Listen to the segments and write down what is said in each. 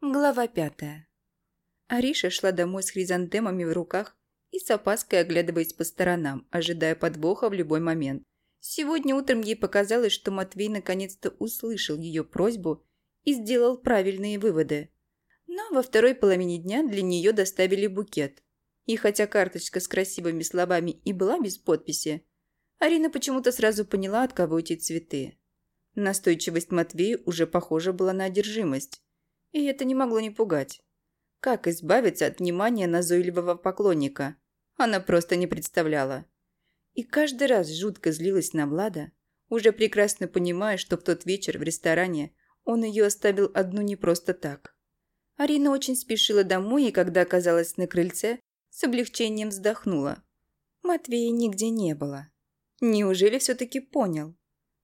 Глава пятая. Ариша шла домой с хризантемами в руках и с опаской оглядываясь по сторонам, ожидая подвоха в любой момент. Сегодня утром ей показалось, что Матвей наконец-то услышал ее просьбу и сделал правильные выводы. Но во второй половине дня для нее доставили букет. И хотя карточка с красивыми словами и была без подписи, Арина почему-то сразу поняла, от кого эти цветы. Настойчивость Матвея уже похожа была на одержимость. И это не могло не пугать. Как избавиться от внимания назойливого поклонника? Она просто не представляла. И каждый раз жутко злилась на Влада, уже прекрасно понимая, что в тот вечер в ресторане он ее оставил одну не просто так. Арина очень спешила домой и, когда оказалась на крыльце, с облегчением вздохнула. Матвея нигде не было. Неужели все-таки понял?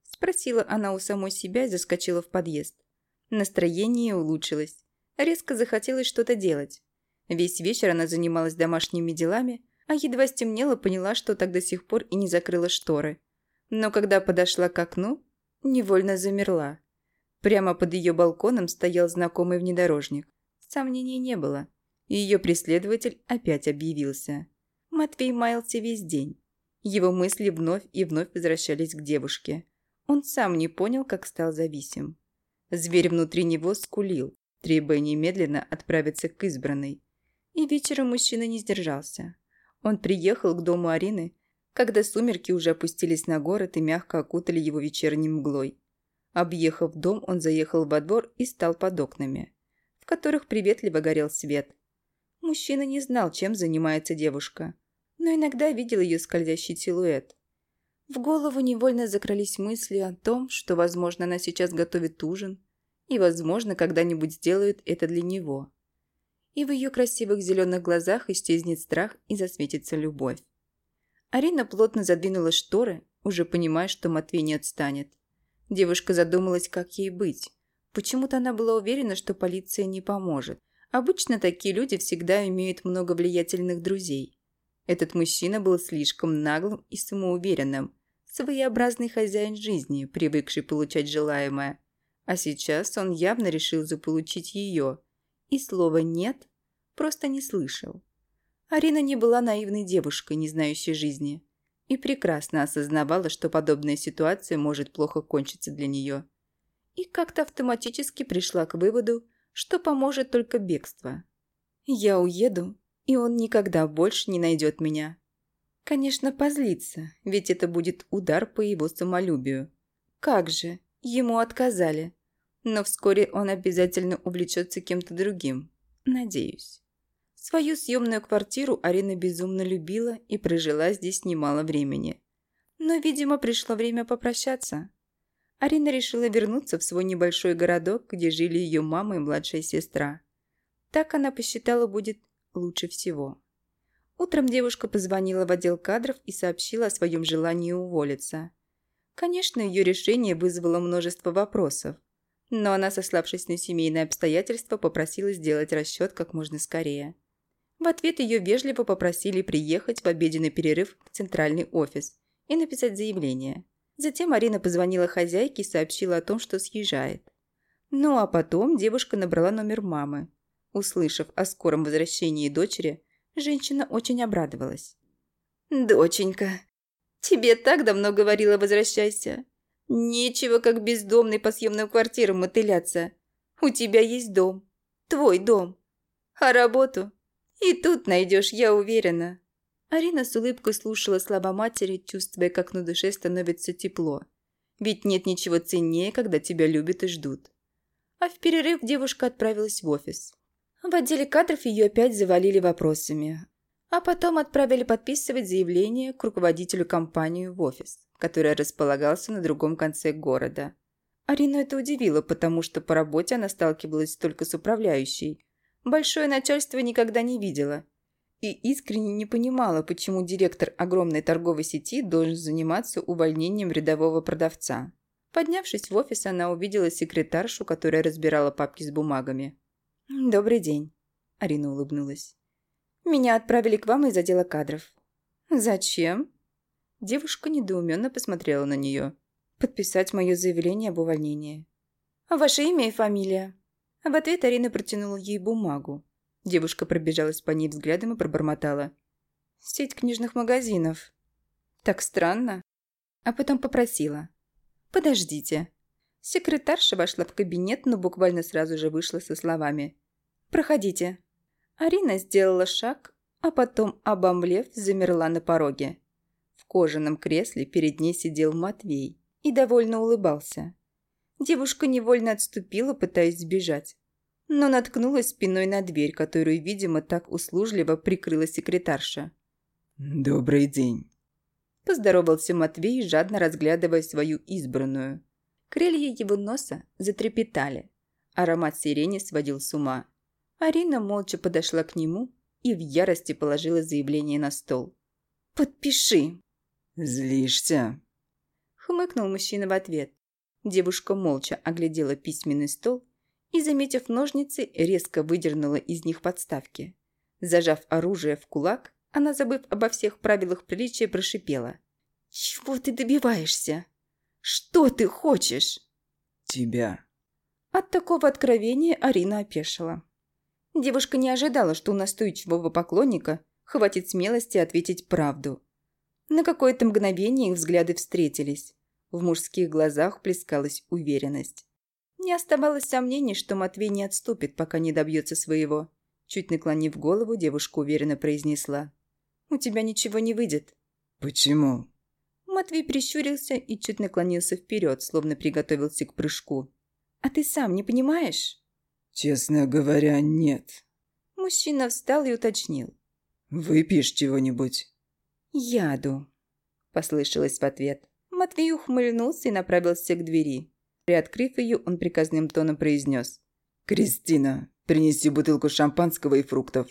Спросила она у самой себя и заскочила в подъезд. Настроение улучшилось. Резко захотелось что-то делать. Весь вечер она занималась домашними делами, а едва стемнело, поняла, что так до сих пор и не закрыла шторы. Но когда подошла к окну, невольно замерла. Прямо под ее балконом стоял знакомый внедорожник. Сомнений не было. Ее преследователь опять объявился. Матвей маялся весь день. Его мысли вновь и вновь возвращались к девушке. Он сам не понял, как стал зависим. Зверь внутри него скулил, требуя немедленно отправиться к избранной. И вечером мужчина не сдержался. Он приехал к дому Арины, когда сумерки уже опустились на город и мягко окутали его вечерней мглой. Объехав дом, он заехал во двор и стал под окнами, в которых приветливо горел свет. Мужчина не знал, чем занимается девушка, но иногда видел ее скользящий силуэт. В голову невольно закрались мысли о том, что, возможно, она сейчас готовит ужин, и, возможно, когда-нибудь сделают это для него. И в ее красивых зеленых глазах исчезнет страх и засветится любовь. Арина плотно задвинула шторы, уже понимая, что Матвей не отстанет. Девушка задумалась, как ей быть. Почему-то она была уверена, что полиция не поможет. Обычно такие люди всегда имеют много влиятельных друзей. Этот мужчина был слишком наглым и самоуверенным, своеобразный хозяин жизни, привыкший получать желаемое. А сейчас он явно решил заполучить ее. И слова «нет» просто не слышал. Арина не была наивной девушкой, не знающей жизни. И прекрасно осознавала, что подобная ситуация может плохо кончиться для нее. И как-то автоматически пришла к выводу, что поможет только бегство. «Я уеду, и он никогда больше не найдет меня». Конечно, позлится, ведь это будет удар по его самолюбию. Как же, Ему отказали. Но вскоре он обязательно увлечется кем-то другим. Надеюсь. Свою съемную квартиру Арина безумно любила и прожила здесь немало времени. Но, видимо, пришло время попрощаться. Арина решила вернуться в свой небольшой городок, где жили ее мама и младшая сестра. Так она посчитала будет лучше всего. Утром девушка позвонила в отдел кадров и сообщила о своем желании уволиться – Конечно, ее решение вызвало множество вопросов, но она, сославшись на семейные обстоятельства, попросила сделать расчет как можно скорее. В ответ ее вежливо попросили приехать в обеденный перерыв в центральный офис и написать заявление. Затем Арина позвонила хозяйке и сообщила о том, что съезжает. Ну а потом девушка набрала номер мамы. Услышав о скором возвращении дочери, женщина очень обрадовалась. «Доченька, Тебе так давно говорила возвращайся. Нечего, как бездомный по съемным квартирам мотыляться. У тебя есть дом. Твой дом. А работу? И тут найдешь, я уверена». Арина с улыбкой слушала слова матери, чувствуя, как на душе становится тепло. Ведь нет ничего ценнее, когда тебя любят и ждут. А в перерыв девушка отправилась в офис. В отделе кадров ее опять завалили вопросами а потом отправили подписывать заявление к руководителю компании в офис, который располагался на другом конце города. Арину это удивило, потому что по работе она сталкивалась только с управляющей. Большое начальство никогда не видела. И искренне не понимала, почему директор огромной торговой сети должен заниматься увольнением рядового продавца. Поднявшись в офис, она увидела секретаршу, которая разбирала папки с бумагами. «Добрый день», – Арина улыбнулась. Меня отправили к вам из отдела кадров». «Зачем?» Девушка недоуменно посмотрела на нее. «Подписать мое заявление об увольнении». «А ваше имя и фамилия?» В ответ Арина протянула ей бумагу. Девушка пробежалась по ней взглядом и пробормотала. «Сеть книжных магазинов. Так странно». А потом попросила. «Подождите». Секретарша вошла в кабинет, но буквально сразу же вышла со словами. «Проходите». Арина сделала шаг, а потом, обомлев, замерла на пороге. В кожаном кресле перед ней сидел Матвей и довольно улыбался. Девушка невольно отступила, пытаясь сбежать, но наткнулась спиной на дверь, которую, видимо, так услужливо прикрыла секретарша. «Добрый день», – поздоровался Матвей, жадно разглядывая свою избранную. Крылья его носа затрепетали. Аромат сирени сводил с ума. Арина молча подошла к нему и в ярости положила заявление на стол. «Подпиши!» «Злишься?» Хмыкнул мужчина в ответ. Девушка молча оглядела письменный стол и, заметив ножницы, резко выдернула из них подставки. Зажав оружие в кулак, она, забыв обо всех правилах приличия, прошипела. «Чего ты добиваешься? Что ты хочешь?» «Тебя». От такого откровения Арина опешила. Девушка не ожидала, что у настойчивого поклонника хватит смелости ответить правду. На какое-то мгновение их взгляды встретились. В мужских глазах плескалась уверенность. Не оставалось сомнений, что Матвей не отступит, пока не добьется своего. Чуть наклонив голову, девушка уверенно произнесла. «У тебя ничего не выйдет». «Почему?» Матвей прищурился и чуть наклонился вперед, словно приготовился к прыжку. «А ты сам не понимаешь?» «Честно говоря, нет». Мужчина встал и уточнил. «Выпьешь чего-нибудь?» «Яду», – послышалось в ответ. Матвей ухмыльнулся и направился к двери. Приоткрыв ее, он приказным тоном произнес. «Кристина, принеси бутылку шампанского и фруктов.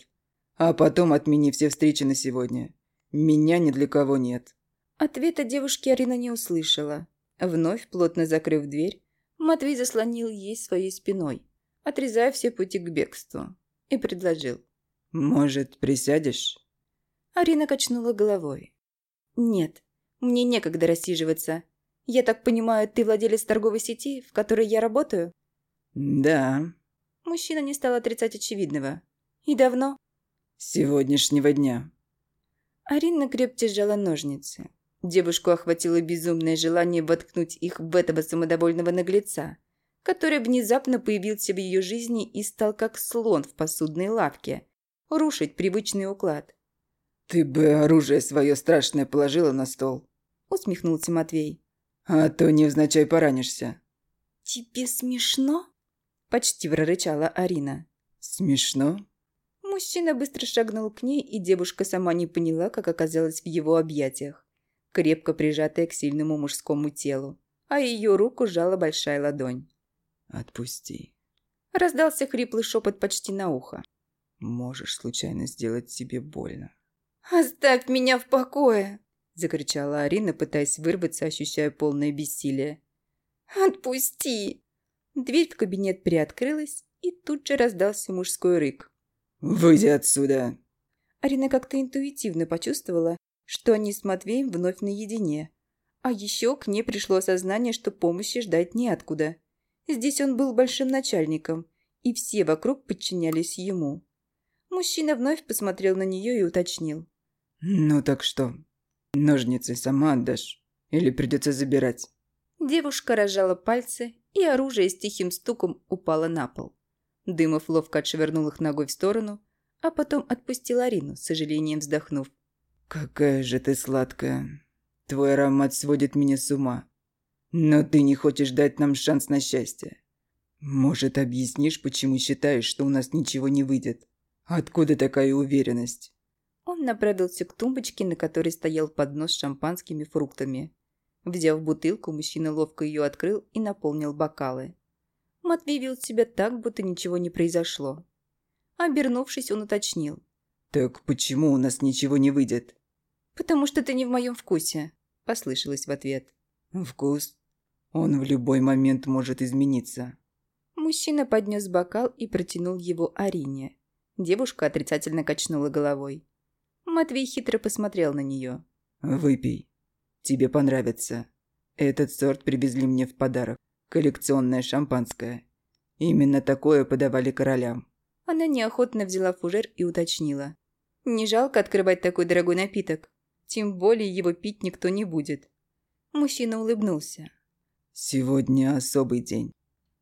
А потом отмени все встречи на сегодня. Меня ни для кого нет». Ответа девушки Арина не услышала. Вновь, плотно закрыв дверь, Матвей заслонил ей своей спиной, отрезая все пути к бегству, и предложил. «Может, присядешь?» Арина качнула головой. «Нет, мне некогда рассиживаться. Я так понимаю, ты владелец торговой сети, в которой я работаю?» «Да». Мужчина не стал отрицать очевидного. «И давно?» «С сегодняшнего дня». Арина крепче сжала ножницы. Девушку охватило безумное желание воткнуть их в этого самодовольного наглеца, который внезапно появился в ее жизни и стал как слон в посудной лавке, рушить привычный уклад. «Ты бы оружие свое страшное положила на стол», усмехнулся Матвей. «А то невзначай поранишься». «Тебе смешно?» Почти прорычала Арина. «Смешно?» Мужчина быстро шагнул к ней, и девушка сама не поняла, как оказалась в его объятиях, крепко прижатая к сильному мужскому телу, а ее руку жала большая ладонь. «Отпусти». Раздался хриплый шепот почти на ухо. «Можешь случайно сделать себе больно». «Оставь меня в покое!» – закричала Арина, пытаясь вырваться, ощущая полное бессилие. «Отпусти!» Дверь в кабинет приоткрылась, и тут же раздался мужской рык. «Выйди отсюда!» Арина как-то интуитивно почувствовала, что они с Матвеем вновь наедине. А еще к ней пришло осознание, что помощи ждать неоткуда. Здесь он был большим начальником, и все вокруг подчинялись ему. Мужчина вновь посмотрел на нее и уточнил. «Ну так что, Ножницы сама отдашь? Или придется забирать?» Девушка разжала пальцы, и оружие с тихим стуком упало на пол. Дымов ловко отшвырнул их ногой в сторону, а потом отпустил Арину, с сожалением вздохнув. «Какая же ты сладкая. Твой аромат сводит меня с ума. Но ты не хочешь дать нам шанс на счастье. Может, объяснишь, почему считаешь, что у нас ничего не выйдет? Откуда такая уверенность?» Он направился к тумбочке, на которой стоял поднос с шампанскими фруктами. Взяв бутылку, мужчина ловко ее открыл и наполнил бокалы. Матвей вел себя так, будто ничего не произошло. Обернувшись, он уточнил. «Так почему у нас ничего не выйдет?» «Потому что ты не в моем вкусе», – послышалось в ответ. «Вкус? Он в любой момент может измениться». Мужчина поднес бокал и протянул его Арине. Девушка отрицательно качнула головой. Матвей хитро посмотрел на нее. «Выпей. Тебе понравится. Этот сорт привезли мне в подарок. Коллекционное шампанское. Именно такое подавали королям. Она неохотно взяла фужер и уточнила. «Не жалко открывать такой дорогой напиток? Тем более его пить никто не будет». Мужчина улыбнулся. «Сегодня особый день».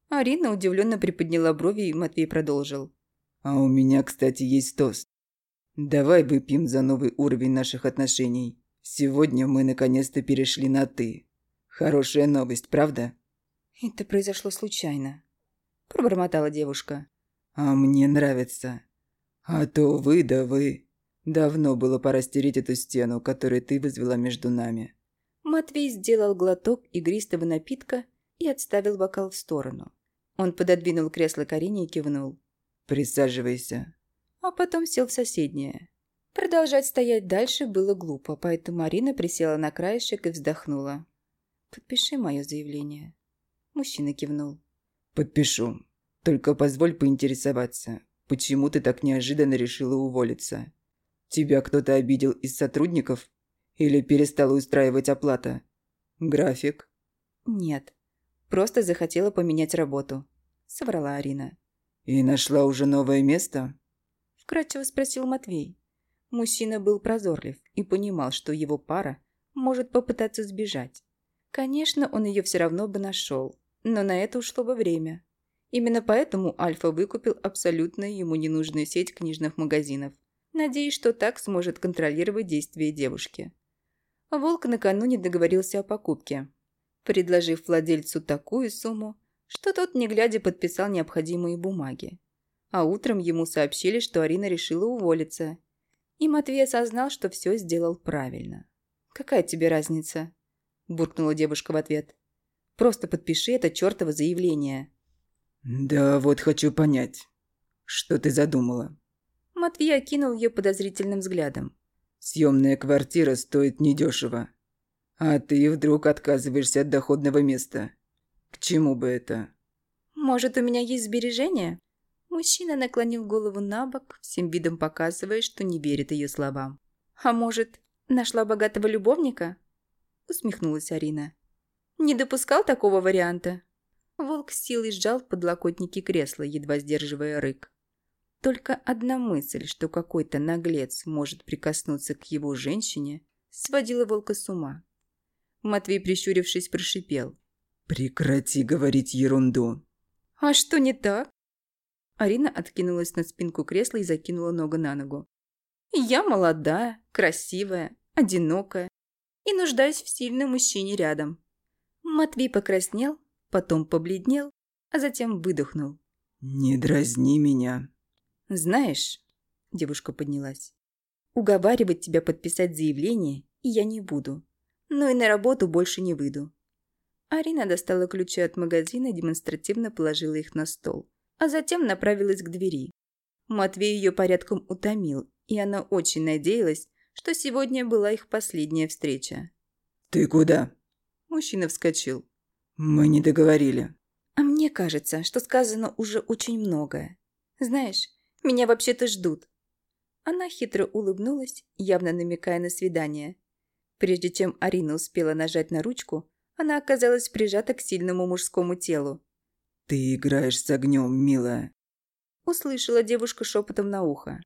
Арина удивленно приподняла брови, и Матвей продолжил. «А у меня, кстати, есть тост. Давай выпьем за новый уровень наших отношений. Сегодня мы наконец-то перешли на «ты». Хорошая новость, правда?» «Это произошло случайно», – пробормотала девушка. «А мне нравится. А то вы да вы. Давно было пора стереть эту стену, которую ты возвела между нами». Матвей сделал глоток игристого напитка и отставил бокал в сторону. Он пододвинул кресло Карине и кивнул. «Присаживайся». А потом сел в соседнее. Продолжать стоять дальше было глупо, поэтому Марина присела на краешек и вздохнула. «Подпиши мое заявление». Мужчина кивнул. «Подпишу. Только позволь поинтересоваться, почему ты так неожиданно решила уволиться? Тебя кто-то обидел из сотрудников? Или перестала устраивать оплата? График?» «Нет. Просто захотела поменять работу», — соврала Арина. «И нашла уже новое место?» Вкратчиво спросил Матвей. Мужчина был прозорлив и понимал, что его пара может попытаться сбежать. Конечно, он ее все равно бы нашел, но на это ушло бы время. Именно поэтому Альфа выкупил абсолютно ему ненужную сеть книжных магазинов, надеясь, что так сможет контролировать действия девушки. Волк накануне договорился о покупке, предложив владельцу такую сумму, что тот, не глядя, подписал необходимые бумаги. А утром ему сообщили, что Арина решила уволиться – и Матвей осознал, что все сделал правильно. «Какая тебе разница?» – буркнула девушка в ответ. «Просто подпиши это чертово заявление». «Да вот хочу понять, что ты задумала?» Матвей окинул ее подозрительным взглядом. «Съемная квартира стоит недешево. А ты вдруг отказываешься от доходного места. К чему бы это?» «Может, у меня есть сбережения?» Мужчина наклонил голову на бок, всем видом показывая, что не верит ее словам. «А может, нашла богатого любовника?» Усмехнулась Арина. «Не допускал такого варианта?» Волк с силой сжал подлокотники кресла, едва сдерживая рык. Только одна мысль, что какой-то наглец может прикоснуться к его женщине, сводила волка с ума. Матвей, прищурившись, прошипел. «Прекрати говорить ерунду!» «А что не так?» Арина откинулась на спинку кресла и закинула ногу на ногу. «Я молодая, красивая, одинокая и нуждаюсь в сильном мужчине рядом». Матвей покраснел, потом побледнел, а затем выдохнул. «Не дразни меня». «Знаешь...» – девушка поднялась. «Уговаривать тебя подписать заявление я не буду, но и на работу больше не выйду». Арина достала ключи от магазина и демонстративно положила их на стол а затем направилась к двери. Матвей ее порядком утомил, и она очень надеялась, что сегодня была их последняя встреча. «Ты куда?» Мужчина вскочил. «Мы не договорили». «А мне кажется, что сказано уже очень многое. Знаешь, меня вообще-то ждут». Она хитро улыбнулась, явно намекая на свидание. Прежде чем Арина успела нажать на ручку, она оказалась прижата к сильному мужскому телу. «Ты играешь с огнем, милая!» Услышала девушка шепотом на ухо.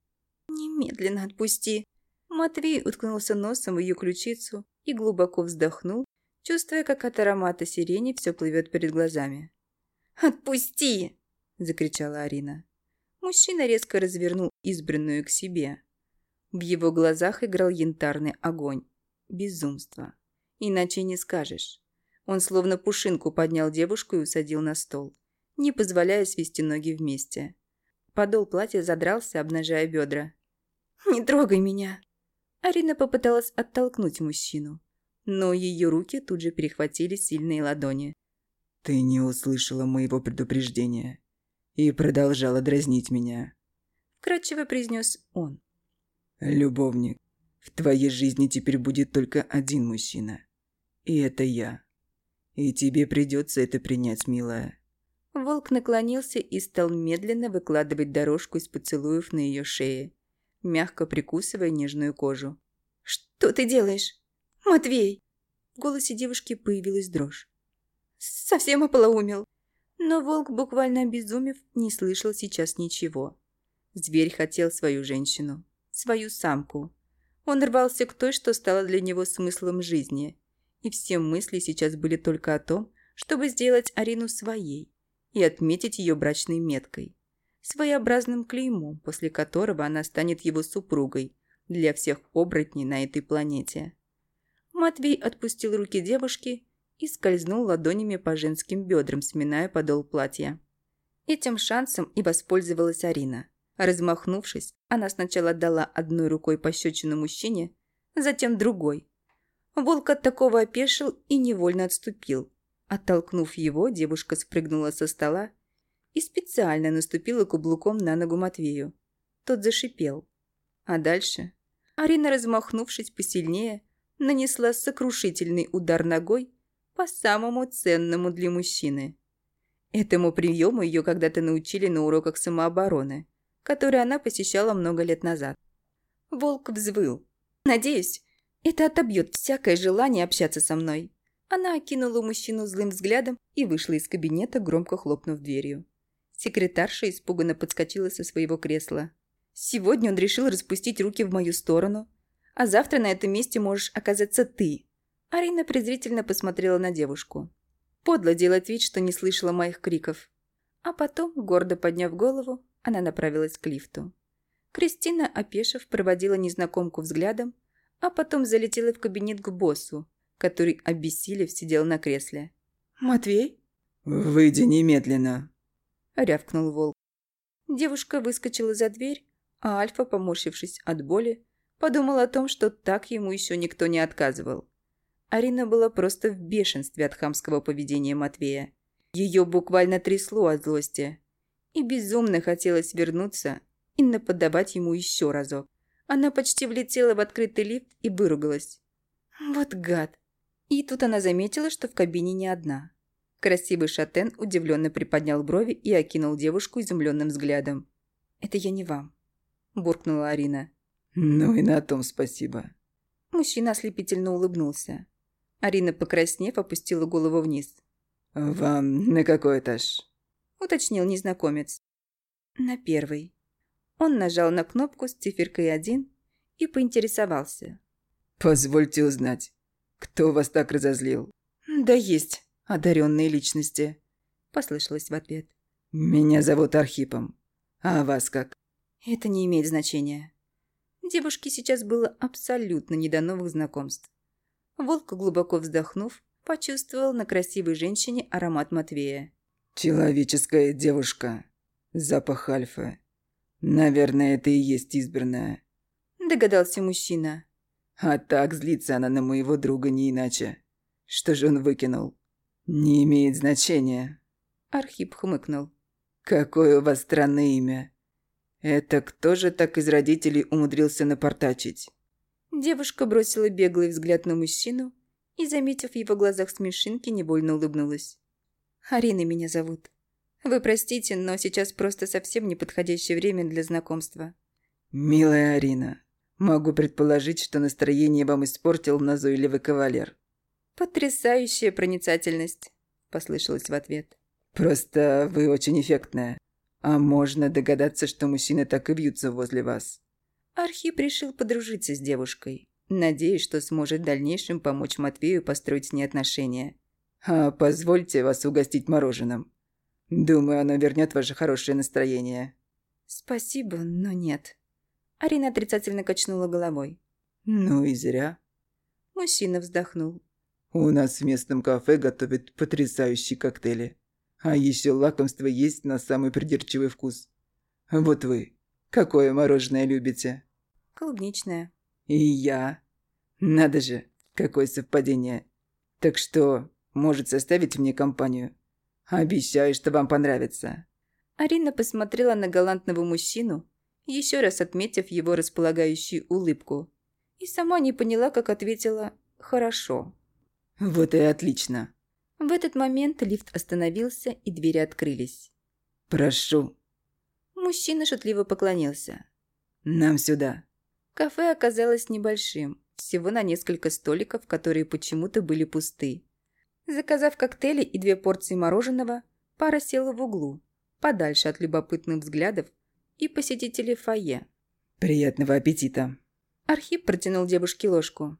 «Немедленно отпусти!» Матвей уткнулся носом в ее ключицу и глубоко вздохнул, чувствуя, как от аромата сирени все плывет перед глазами. «Отпусти!» – закричала Арина. Мужчина резко развернул избранную к себе. В его глазах играл янтарный огонь. Безумство. Иначе не скажешь. Он словно пушинку поднял девушку и усадил на стол не позволяя свести ноги вместе. Подол платья задрался, обнажая бедра. «Не трогай меня!» Арина попыталась оттолкнуть мужчину, но ее руки тут же перехватили сильные ладони. «Ты не услышала моего предупреждения и продолжала дразнить меня», – вкратчиво произнес он. «Любовник, в твоей жизни теперь будет только один мужчина, и это я. И тебе придется это принять, милая». Волк наклонился и стал медленно выкладывать дорожку из поцелуев на ее шее, мягко прикусывая нежную кожу. «Что ты делаешь? Матвей!» В голосе девушки появилась дрожь. «Совсем ополоумел. Но волк, буквально обезумев, не слышал сейчас ничего. Зверь хотел свою женщину, свою самку. Он рвался к той, что стало для него смыслом жизни. И все мысли сейчас были только о том, чтобы сделать Арину своей и отметить ее брачной меткой. Своеобразным клеймом, после которого она станет его супругой для всех оборотней на этой планете. Матвей отпустил руки девушки и скользнул ладонями по женским бедрам, сминая подол платья. Этим шансом и воспользовалась Арина. Размахнувшись, она сначала дала одной рукой пощечину мужчине, затем другой. Волк от такого опешил и невольно отступил. Оттолкнув его, девушка спрыгнула со стола и специально наступила каблуком на ногу Матвею. Тот зашипел. А дальше Арина, размахнувшись посильнее, нанесла сокрушительный удар ногой по самому ценному для мужчины. Этому приему ее когда-то научили на уроках самообороны, которые она посещала много лет назад. Волк взвыл. «Надеюсь, это отобьет всякое желание общаться со мной». Она окинула мужчину злым взглядом и вышла из кабинета, громко хлопнув дверью. Секретарша испуганно подскочила со своего кресла. «Сегодня он решил распустить руки в мою сторону, а завтра на этом месте можешь оказаться ты». Арина презрительно посмотрела на девушку. Подло делать вид, что не слышала моих криков. А потом, гордо подняв голову, она направилась к лифту. Кристина, опешив, проводила незнакомку взглядом, а потом залетела в кабинет к боссу, который, обессилев, сидел на кресле. «Матвей?» «Выйди немедленно», – рявкнул волк. Девушка выскочила за дверь, а Альфа, поморщившись от боли, подумал о том, что так ему еще никто не отказывал. Арина была просто в бешенстве от хамского поведения Матвея. Ее буквально трясло от злости. И безумно хотелось вернуться и наподавать ему еще разок. Она почти влетела в открытый лифт и выругалась. Вот гад. И тут она заметила, что в кабине не одна. Красивый шатен удивленно приподнял брови и окинул девушку изумленным взглядом. «Это я не вам», – буркнула Арина. «Ну и на том спасибо». Мужчина ослепительно улыбнулся. Арина, покраснев, опустила голову вниз. «Вам на какой этаж?» – уточнил незнакомец. «На первый». Он нажал на кнопку с циферкой один и поинтересовался. «Позвольте узнать, кто вас так разозлил?» «Да есть одаренные личности», – послышалось в ответ. «Меня зовут Архипом. А вас как?» «Это не имеет значения». Девушке сейчас было абсолютно не до новых знакомств. Волк, глубоко вздохнув, почувствовал на красивой женщине аромат Матвея. «Человеческая девушка. Запах альфа. Наверное, это и есть избранная». Догадался мужчина. А так злится она на моего друга не иначе. Что же он выкинул? Не имеет значения. Архип хмыкнул. Какое у вас странное имя. Это кто же так из родителей умудрился напортачить? Девушка бросила беглый взгляд на мужчину и, заметив в его глазах смешинки, невольно улыбнулась. «Арина меня зовут. Вы простите, но сейчас просто совсем неподходящее время для знакомства». «Милая Арина, могу предположить, что настроение вам испортил назойливый кавалер». «Потрясающая проницательность», – послышалось в ответ. «Просто вы очень эффектная. А можно догадаться, что мужчины так и бьются возле вас». Архип решил подружиться с девушкой, надеясь, что сможет в дальнейшем помочь Матвею построить с ней отношения. «А позвольте вас угостить мороженым. Думаю, оно вернет ваше хорошее настроение». «Спасибо, но нет». Арина отрицательно качнула головой. «Ну и зря». Мужчина вздохнул. У нас в местном кафе готовят потрясающие коктейли. А еще лакомство есть на самый придирчивый вкус. Вот вы, какое мороженое любите? Клубничное. И я. Надо же, какое совпадение. Так что, может составить мне компанию? Обещаю, что вам понравится. Арина посмотрела на галантного мужчину, еще раз отметив его располагающую улыбку. И сама не поняла, как ответила «хорошо». «Вот и отлично». В этот момент лифт остановился, и двери открылись. «Прошу». Мужчина шутливо поклонился. «Нам сюда». Кафе оказалось небольшим, всего на несколько столиков, которые почему-то были пусты. Заказав коктейли и две порции мороженого, Пара села в углу, подальше от любопытных взглядов и посетителей фойе. «Приятного аппетита!» Архип протянул девушке ложку.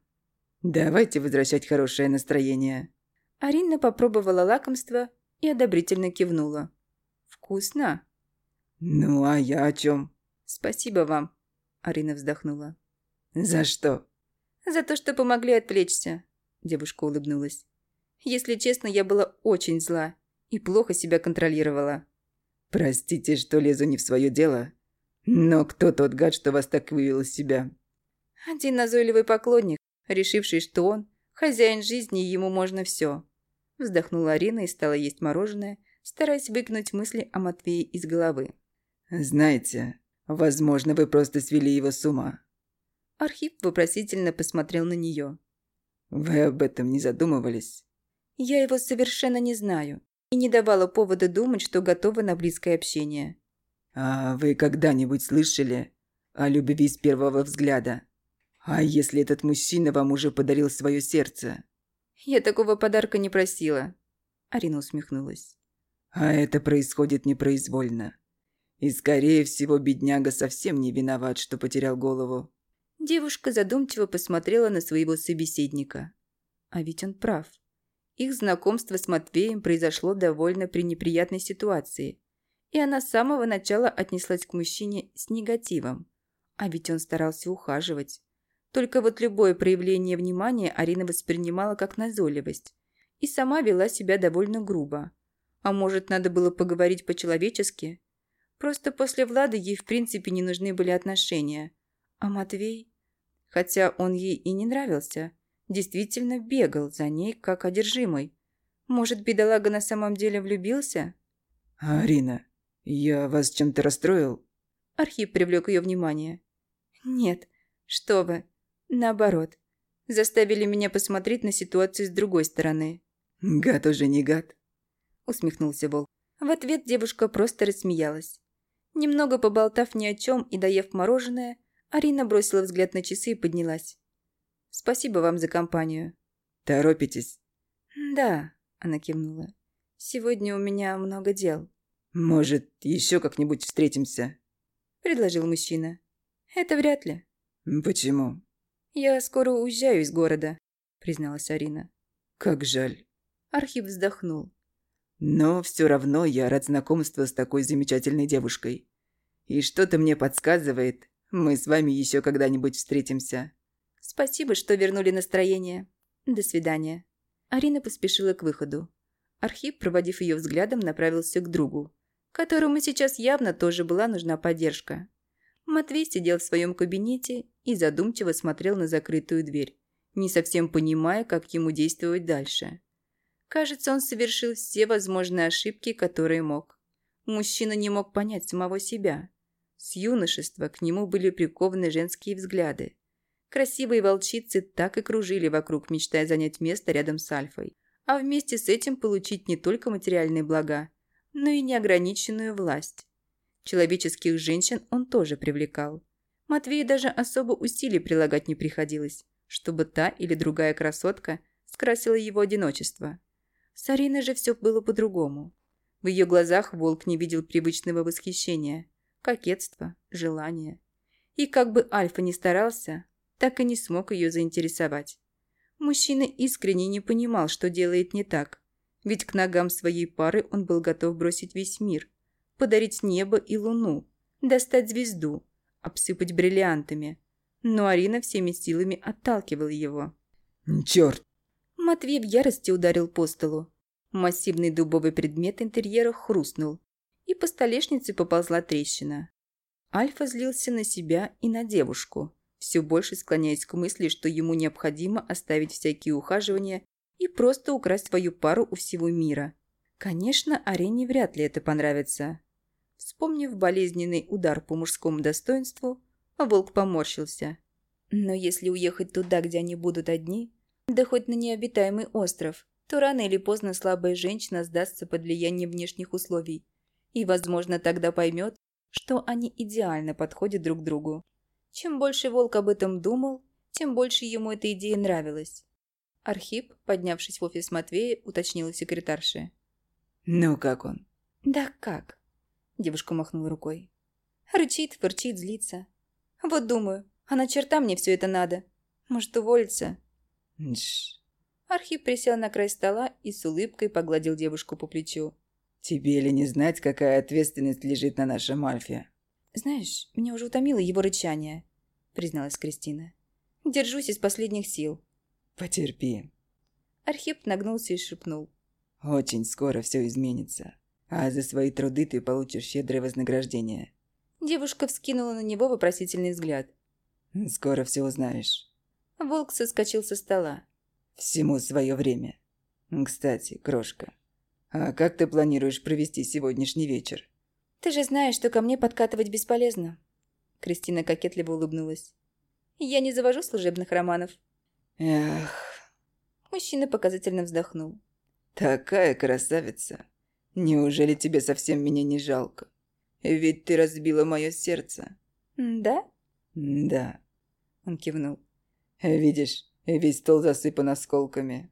«Давайте возвращать хорошее настроение». Арина попробовала лакомство и одобрительно кивнула. «Вкусно!» «Ну, а я о чем?» «Спасибо вам», – Арина вздохнула. «За что?» «За то, что помогли отвлечься», – девушка улыбнулась. «Если честно, я была очень зла и плохо себя контролировала». «Простите, что лезу не в свое дело, но кто тот гад, что вас так вывел из себя?» Один назойливый поклонник, решивший, что он – хозяин жизни и ему можно все. Вздохнула Арина и стала есть мороженое, стараясь выкинуть мысли о Матвее из головы. «Знаете, возможно, вы просто свели его с ума». Архип вопросительно посмотрел на нее. «Вы об этом не задумывались?» «Я его совершенно не знаю и не давала повода думать, что готова на близкое общение». «А вы когда-нибудь слышали о любви с первого взгляда? А если этот мужчина вам уже подарил свое сердце?» «Я такого подарка не просила», – Арина усмехнулась. «А это происходит непроизвольно. И, скорее всего, бедняга совсем не виноват, что потерял голову. Девушка задумчиво посмотрела на своего собеседника. А ведь он прав. Их знакомство с Матвеем произошло довольно при неприятной ситуации. И она с самого начала отнеслась к мужчине с негативом. А ведь он старался ухаживать. Только вот любое проявление внимания Арина воспринимала как назойливость. И сама вела себя довольно грубо. А может, надо было поговорить по-человечески? Просто после Влада ей в принципе не нужны были отношения. А Матвей, хотя он ей и не нравился, действительно бегал за ней как одержимый. Может, бедолага на самом деле влюбился? «Арина, я вас чем-то расстроил?» Архип привлек ее внимание. «Нет, что вы. Наоборот. Заставили меня посмотреть на ситуацию с другой стороны». «Гад уже не гад», — усмехнулся Волк. В ответ девушка просто рассмеялась. Немного поболтав ни о чем и доев мороженое, Арина бросила взгляд на часы и поднялась. «Спасибо вам за компанию». «Торопитесь?» «Да», – она кивнула. «Сегодня у меня много дел». «Может, еще как-нибудь встретимся?» – предложил мужчина. «Это вряд ли». «Почему?» «Я скоро уезжаю из города», – призналась Арина. «Как жаль». Архип вздохнул. Но все равно я рад знакомству с такой замечательной девушкой. И что-то мне подсказывает, мы с вами еще когда-нибудь встретимся. Спасибо, что вернули настроение. До свидания. Арина поспешила к выходу. Архип, проводив ее взглядом, направился к другу, которому сейчас явно тоже была нужна поддержка. Матвей сидел в своем кабинете и задумчиво смотрел на закрытую дверь, не совсем понимая, как ему действовать дальше. Кажется, он совершил все возможные ошибки, которые мог. Мужчина не мог понять самого себя. С юношества к нему были прикованы женские взгляды. Красивые волчицы так и кружили вокруг, мечтая занять место рядом с Альфой. А вместе с этим получить не только материальные блага, но и неограниченную власть. Человеческих женщин он тоже привлекал. Матвею даже особо усилий прилагать не приходилось, чтобы та или другая красотка скрасила его одиночество. С Ариной же все было по-другому. В ее глазах волк не видел привычного восхищения, кокетства, желания. И как бы Альфа ни старался, так и не смог ее заинтересовать. Мужчина искренне не понимал, что делает не так. Ведь к ногам своей пары он был готов бросить весь мир, подарить небо и луну, достать звезду, обсыпать бриллиантами. Но Арина всеми силами отталкивала его. «Черт, Матвей в ярости ударил по столу. Массивный дубовый предмет интерьера хрустнул, и по столешнице поползла трещина. Альфа злился на себя и на девушку, все больше склоняясь к мысли, что ему необходимо оставить всякие ухаживания и просто украсть свою пару у всего мира. Конечно, Арене вряд ли это понравится. Вспомнив болезненный удар по мужскому достоинству, волк поморщился. Но если уехать туда, где они будут одни, да хоть на необитаемый остров, то рано или поздно слабая женщина сдастся под влиянием внешних условий. И, возможно, тогда поймет, что они идеально подходят друг другу. Чем больше Волк об этом думал, тем больше ему эта идея нравилась. Архип, поднявшись в офис Матвея, уточнил у секретарши. Ну, как он? Да как? Девушка махнула рукой. Рычит, фырчит, злится. Вот думаю, а на черта мне все это надо? Может, уволиться? Дж. Архип присел на край стола и с улыбкой погладил девушку по плечу. Тебе ли не знать, какая ответственность лежит на нашем Альфе? «Знаешь, меня уже утомило его рычание», — призналась Кристина. «Держусь из последних сил». Потерпи. Архип нагнулся и шепнул. Очень скоро все изменится. А за свои труды ты получишь щедрое вознаграждение. Девушка вскинула на него вопросительный взгляд. Скоро все узнаешь. Волк соскочил со стола. Всему свое время. Кстати, крошка, а как ты планируешь провести сегодняшний вечер? Ты же знаешь, что ко мне подкатывать бесполезно. Кристина кокетливо улыбнулась. Я не завожу служебных романов. Эх. Мужчина показательно вздохнул. Такая красавица. Неужели тебе совсем меня не жалко? Ведь ты разбила мое сердце. Да? Да. Он кивнул. Видишь, весь стол засыпан осколками.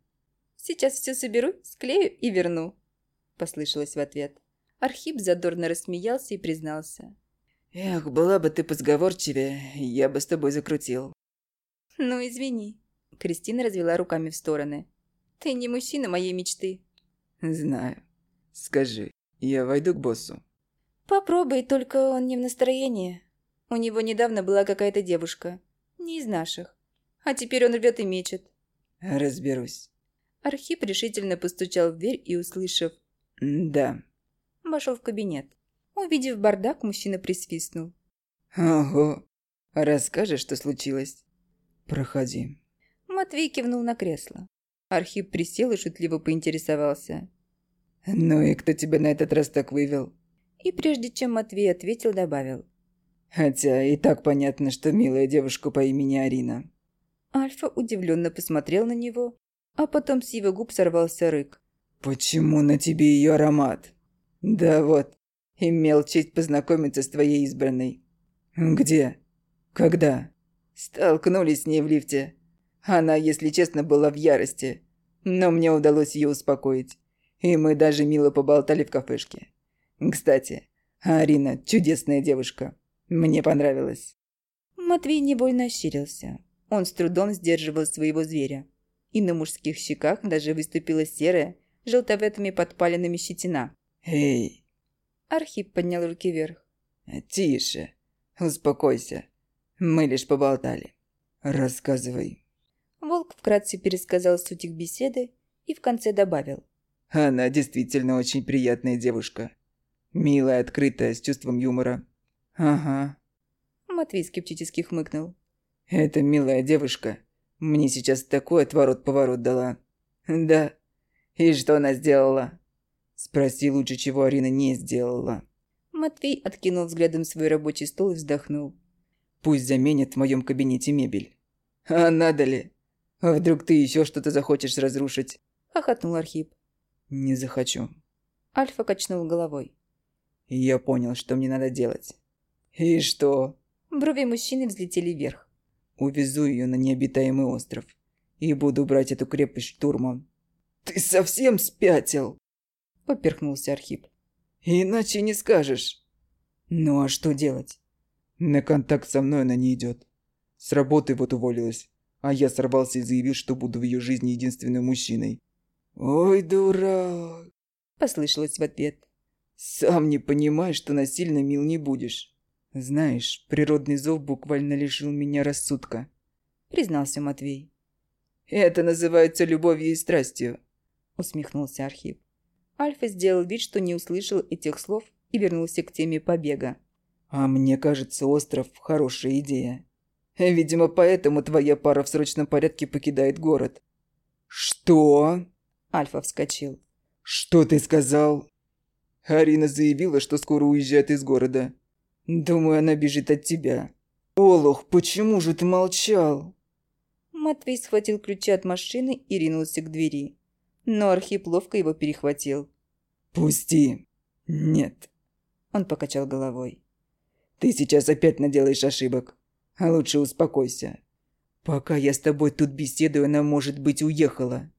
Сейчас все соберу, склею и верну. Послышалось в ответ. Архип задорно рассмеялся и признался. Эх, была бы ты позговорчивее, я бы с тобой закрутил. Ну, извини. Кристина развела руками в стороны. Ты не мужчина моей мечты. Знаю. Скажи, я войду к боссу? Попробуй, только он не в настроении. У него недавно была какая-то девушка. Не из наших. А теперь он рвет и мечет. Разберусь. Архип решительно постучал в дверь и, услышав «Да», вошел в кабинет. Увидев бардак, мужчина присвистнул. «Ого! Расскажешь, что случилось?» «Проходи». Матвей кивнул на кресло. Архип присел и шутливо поинтересовался. «Ну и кто тебя на этот раз так вывел?» И прежде чем Матвей ответил, добавил. «Хотя и так понятно, что милая девушка по имени Арина». Альфа удивленно посмотрел на него, а потом с его губ сорвался рык. «Почему на тебе ее аромат?» «Да вот, имел честь познакомиться с твоей избранной». «Где? Когда?» «Столкнулись с ней в лифте. Она, если честно, была в ярости. Но мне удалось ее успокоить. И мы даже мило поболтали в кафешке. Кстати, Арина – чудесная девушка. Мне понравилось». Матвей невольно ощерился. Он с трудом сдерживал своего зверя. И на мужских щеках даже выступила серая, желтоватыми подпаленными щетина. «Эй!» Архип поднял руки вверх. «Тише. Успокойся. Мы лишь поболтали. Рассказывай». Волк вкратце пересказал суть их беседы и в конце добавил. «Она действительно очень приятная девушка. Милая, открытая, с чувством юмора». «Ага». Матвей скептически хмыкнул. «Эта милая девушка мне сейчас такой отворот-поворот дала». «Да. И что она сделала?» «Спроси лучше, чего Арина не сделала». Матвей откинул взглядом свой рабочий стол и вздохнул. «Пусть заменят в моем кабинете мебель». «А надо ли? А вдруг ты еще что-то захочешь разрушить?» Хохотнул Архип. «Не захочу». Альфа качнул головой. «Я понял, что мне надо делать». «И что?» Брови мужчины взлетели вверх. «Увезу ее на необитаемый остров и буду брать эту крепость штурмом». «Ты совсем спятил?» Поперхнулся Архип. «Иначе не скажешь». «Ну а что делать?» «На контакт со мной она не идет. С работы вот уволилась, а я сорвался и заявил, что буду в ее жизни единственным мужчиной». «Ой, дурак!» Послышалось в ответ. «Сам не понимаешь, что насильно мил не будешь. Знаешь, природный зов буквально лишил меня рассудка», признался Матвей. «Это называется любовью и страстью», усмехнулся Архип. Альфа сделал вид, что не услышал этих слов и вернулся к теме побега. «А мне кажется, остров – хорошая идея. Видимо, поэтому твоя пара в срочном порядке покидает город». «Что?» Альфа вскочил. «Что ты сказал?» Арина заявила, что скоро уезжает из города. Думаю, она бежит от тебя. Олух, почему же ты молчал? Матвей схватил ключи от машины и ринулся к двери. Но Архип ловко его перехватил. «Пусти!» «Нет». Он покачал головой. «Ты сейчас опять наделаешь ошибок. А лучше успокойся. Пока я с тобой тут беседую, она, может быть, уехала».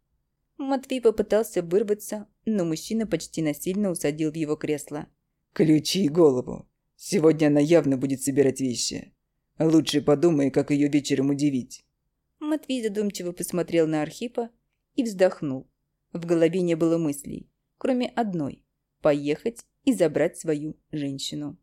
Матвей попытался вырваться, но мужчина почти насильно усадил в его кресло. «Ключи и голову. Сегодня она явно будет собирать вещи. Лучше подумай, как ее вечером удивить». Матвей задумчиво посмотрел на Архипа и вздохнул. В голове не было мыслей, кроме одной – поехать и забрать свою женщину.